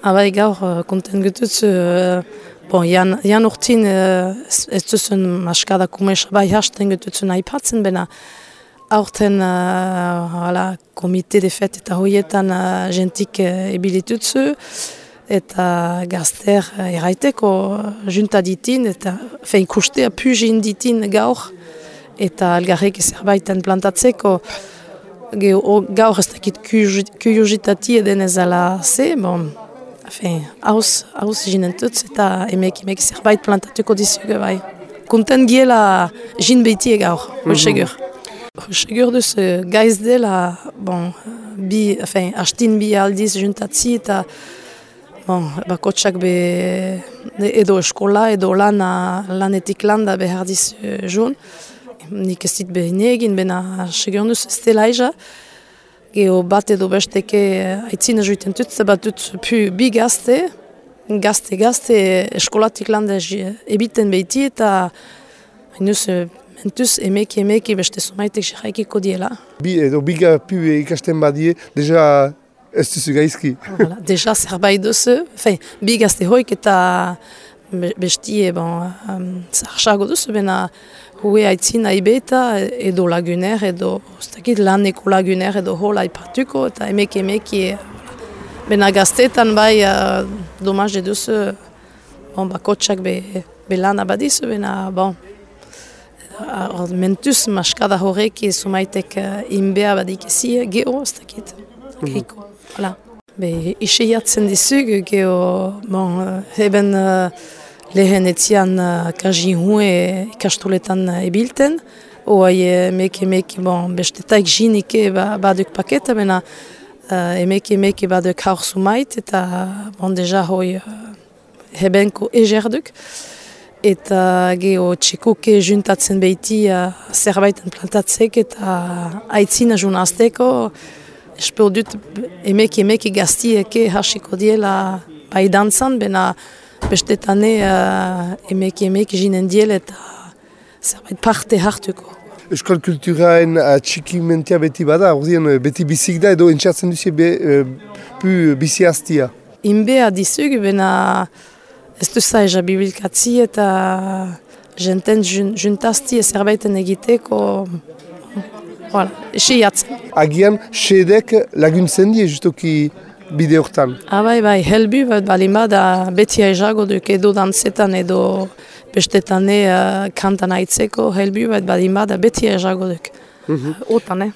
Abai gaur, konten gututzu, uh, bon, jan, jan urtin uh, ez duzun maskada kumesa bai hasten gututzu nahi patzen, bena aurten uh, komite de fet eta hoietan uh, jentik uh, ebilitutzu, eta gazter uh, erraiteko junta ditin, eta fein kustea pujin ditin gaur, eta algarrek zerbaiten plantatzeko, gaur ez dakit kujuzitati eden ezala ze, bon, hauz, hauz jinen tutz eta emek emek zerbait plantatuko dizuge bai. Konten giela jin behitie gaur, mm -hmm. Segur duz gaiz dela, bon, bi, enfin, hastin bi aldiz juntatzi eta bon, bakotsak be edo eskola edo lana, lanetik landa behar diz jun nik ez dit behin egin, bena segion duz ez dela Geho bat edo besteke aitzina juiten tutze bat dut pu bi gazte, gazte gazte eskolatik landa ebiten behiti eta hainuz mentuz emeki emeki beste sumaitek xerraikiko diela. Bi edo bi pu ikasten badie, deja ez duzu gaizki. Voilà, deja zerbait duzu, bi gazte hoik eta bestie bon, um, zarxago duzu, bena Hue haitzina ibeta edo laguner edo ustakit laneko laguner edo hola ipatuko eta emek emeki bena gaztetan bai uh, domaz eduzu bon, bakotsak be, be lan abadizu bena bon uh, mentuz maskada horreki sumaitek uh, inbea badik ezi geho ustakit geiko, mm Be, isi jatzen dizug, geho, bon, uh, eben uh, lehen etzian uh, kaji hue ikastoletan uh, ebilten, oai emek emek bon, bestetaik jinike ba, baduk paketa, bena uh, emek emek baduk haur sumait, eta bon, deja hoi uh, hebenko ezerduk. Eta geho txikuke juntatzen behiti uh, zerbaiten plantatzek eta aitzina jun azteko, espeo dut emek emek gaztieke hasiko diela bai dantzan, bena bestetane uh, emek emek jinen diel eta zerbait parte hartuko. Euskal kulturaen atxikimentia beti bada, ordien beti bizik da edo entxatzen duzi be, uh, pu bizi hastia? Inbea dizug, bena ez duza eza bibilkatzi eta jenten juntazti zerbaiten egiteko Voilà, esi jatzen. Agian, sedek laguntzen die, justoki bide hortan. Abai, ah, bai, helbu bat balin bada beti aizago duk edo dantzetan edo bestetane uh, kantan aitzeko helbu bat balin bada beti aizago duk. Mm -hmm. Otan, eh?